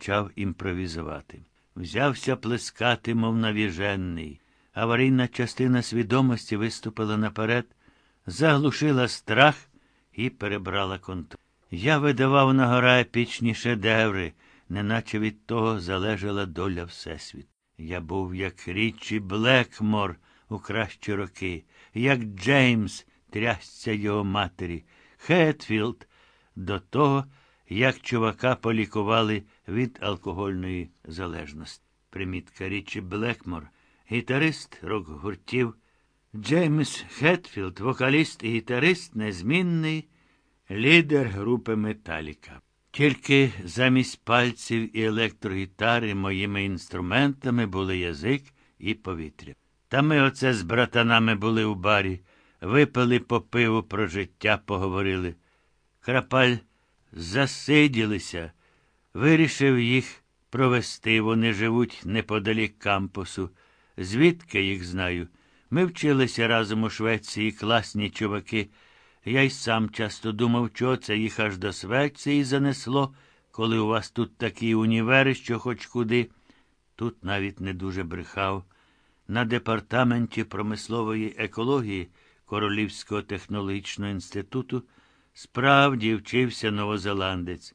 почав імпровізувати. Взявся плескати, мов навіжений. Аварійна частина свідомості виступила наперед, заглушила страх і перебрала контроль. Я видавав на гора епічні шедеври, неначе від того залежала доля Всесвіту. Я був як Річі Блекмор у кращі роки, як Джеймс, трясця його матері, Хетфілд, до того, як чувака полікували від алкогольної залежності. Примітка Річі Блекмор, гітарист рок-гуртів, Джеймс Хетфілд, вокаліст і гітарист, незмінний лідер групи Металіка. Тільки замість пальців і електрогітари моїми інструментами були язик і повітря. Та ми оце з братанами були у барі, випили по пиву про життя, поговорили. Крапаль засиділися, вирішив їх провести. Вони живуть неподалік кампусу. Звідки їх знаю? Ми вчилися разом у Швеції, класні чуваки. Я й сам часто думав, що це їх аж до Швеції занесло, коли у вас тут такі універи, що хоч куди. Тут навіть не дуже брехав. На департаменті промислової екології Королівського технологічного інституту справді вчився новозеландець.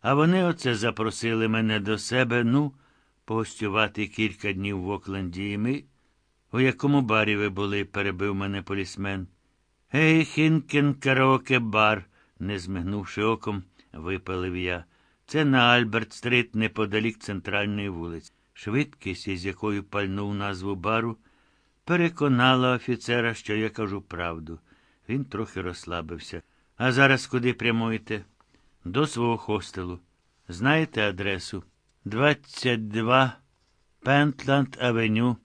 А вони оце запросили мене до себе, ну, погостювати кілька днів в Окленді, і ми. У якому барі ви були? перебив мене полісмен. Гей, Хінкен караоке бар, не змигнувши оком, випалив я. Це на Альберт стрит неподалік центральної вулиці. Швидкість, із якою пальнув назву бару, переконала офіцера, що я кажу правду. Він трохи розслабився. А зараз куди прямуєте? До свого хостелу. Знаєте адресу? 22 Пентланд Авеню,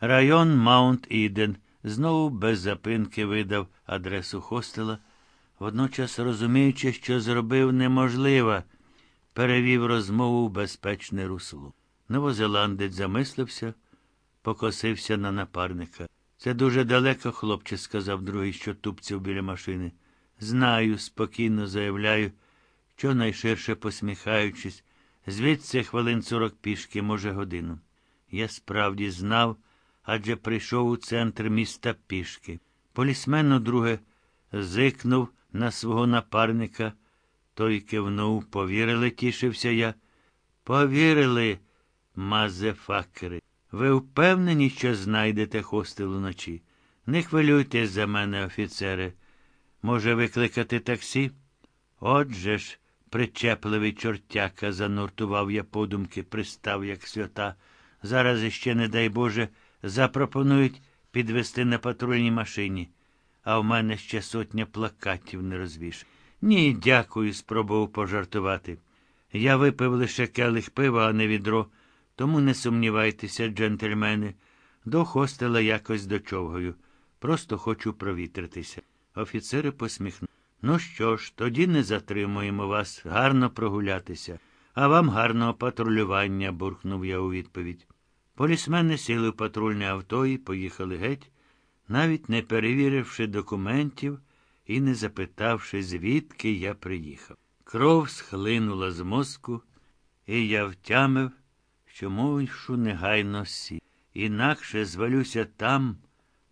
район Маунт Іден. Знову без запинки видав адресу хостела, водночас розуміючи, що зробив неможливе, перевів розмову в безпечне русло. Новозеландець замислився, покосився на напарника. Це дуже далеко, хлопче, сказав другий, що тупців біля машини. Знаю, спокійно заявляю, що найширше посміхаючись, звідси хвилин сорок пішки, може, годину. Я справді знав, адже прийшов у центр міста пішки. Полісмен, друге, зикнув на свого напарника. Той кивнув, повірили, тішився я. Повірили, мазефакери. Ви впевнені, що знайдете хостел уночі? Не хвилюйтесь за мене, офіцере. Може, викликати таксі? Отже ж, причепливий чортяка, зануртував я подумки, пристав, як свята. Зараз іще, не дай Боже, запропонують підвести на патрульній машині, а в мене ще сотня плакатів не розвіш. Ні, дякую, спробував пожартувати. Я випив лише келих пива, а не відро, тому не сумнівайтеся, джентльмени, до хостела якось дочовгою. Просто хочу провітритися. Офіцери посміхнули. Ну що ж, тоді не затримуємо вас, гарно прогулятися, а вам гарного патрулювання, буркнув я у відповідь. Полісмени сіли в патрульне авто і поїхали геть, навіть не перевіривши документів і не запитавши, звідки я приїхав. Кров схлинула з мозку, і я втямив, що мушу негайно сі. Інакше звалюся там,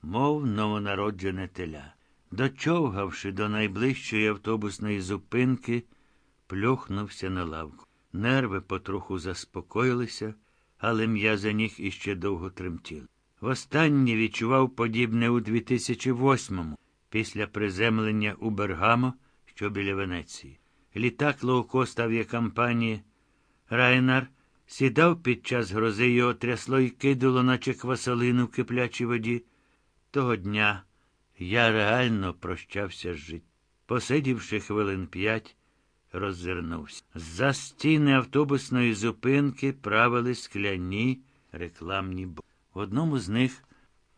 мов новонароджене теля. Дочовгавши до найближчої автобусної зупинки, плюхнувся на лавку. Нерви потроху заспокоїлися, але м'язи ніг іще довго тремтіли. Востаннє відчував подібне у 2008-му, після приземлення у Бергамо, що біля Венеції. Літак лоукост авіакомпанії Райнар сідав під час грози його трясло і кидало, наче квасолину в киплячій воді. Того дня я реально прощався з життям. Посидівши хвилин п'ять, роззирнувся. За стіни автобусної зупинки правили скляні рекламні бо. В одному з них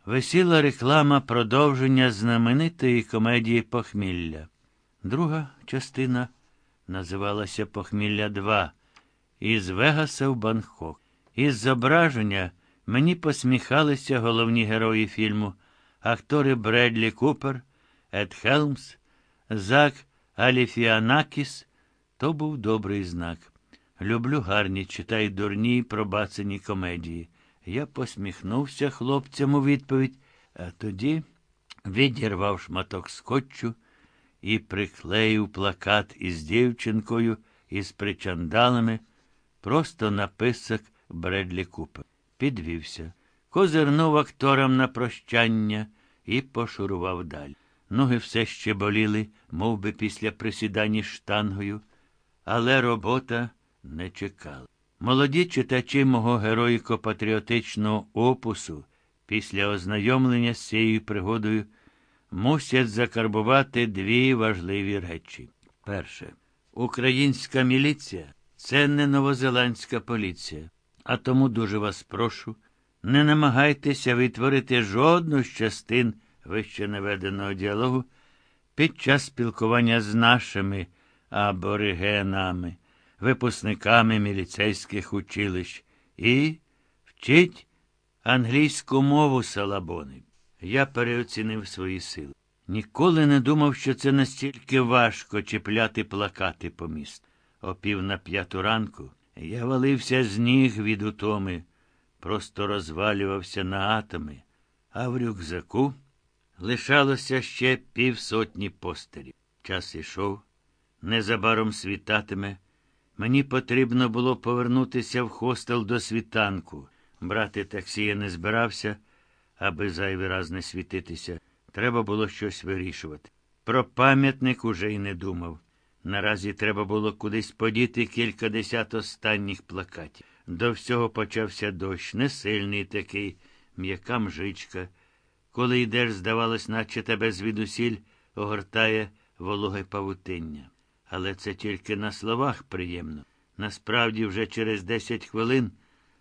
висіла реклама продовження знаменитої комедії Похмілля. Друга частина називалася Похмілля 2 із Вегаса в Бангкок. Із зображення мені посміхалися головні герої фільму актори Бредлі Купер, Ед Хелмс, Зак Аліфіанакіс. То був добрий знак. Люблю гарні, читай дурні, пробацані комедії. Я посміхнувся хлопцям у відповідь, а тоді відірвав шматок скотчу і приклеїв плакат із дівчинкою із причандалами просто на писок Бредлі Купер. Підвівся, козирнув акторам на прощання і пошурував далі. Ноги все ще боліли, мов би після присідання штангою, але робота не чекала. Молоді читачі мого героїко-патріотичного опусу після ознайомлення з цією пригодою мусять закарбувати дві важливі речі. Перше, українська міліція це не новозеландська поліція. А тому дуже вас прошу, не намагайтеся витворити жодну з частин вище наведеного діалогу під час спілкування з нашими аборигенами, випускниками міліцейських училищ і вчіть англійську мову салабони. Я переоцінив свої сили. Ніколи не думав, що це настільки важко чіпляти плакати по місту. О пів на п'яту ранку я валився з ніг від утоми, просто розвалювався на атоми, а в рюкзаку лишалося ще півсотні постерів. Час ішов, незабаром світатиме. Мені потрібно було повернутися в хостел до світанку. Брати таксі я не збирався, аби зайвий раз не світитися. Треба було щось вирішувати. Про пам'ятник уже й не думав. Наразі треба було кудись подіти кількадесят останніх плакатів. До всього почався дощ, не сильний такий, м'яка мжичка. Коли йдеш, здавалось, наче тебе звідусіль огортає вологе павутиння. Але це тільки на словах приємно. Насправді, вже через десять хвилин